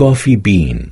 coffee bean.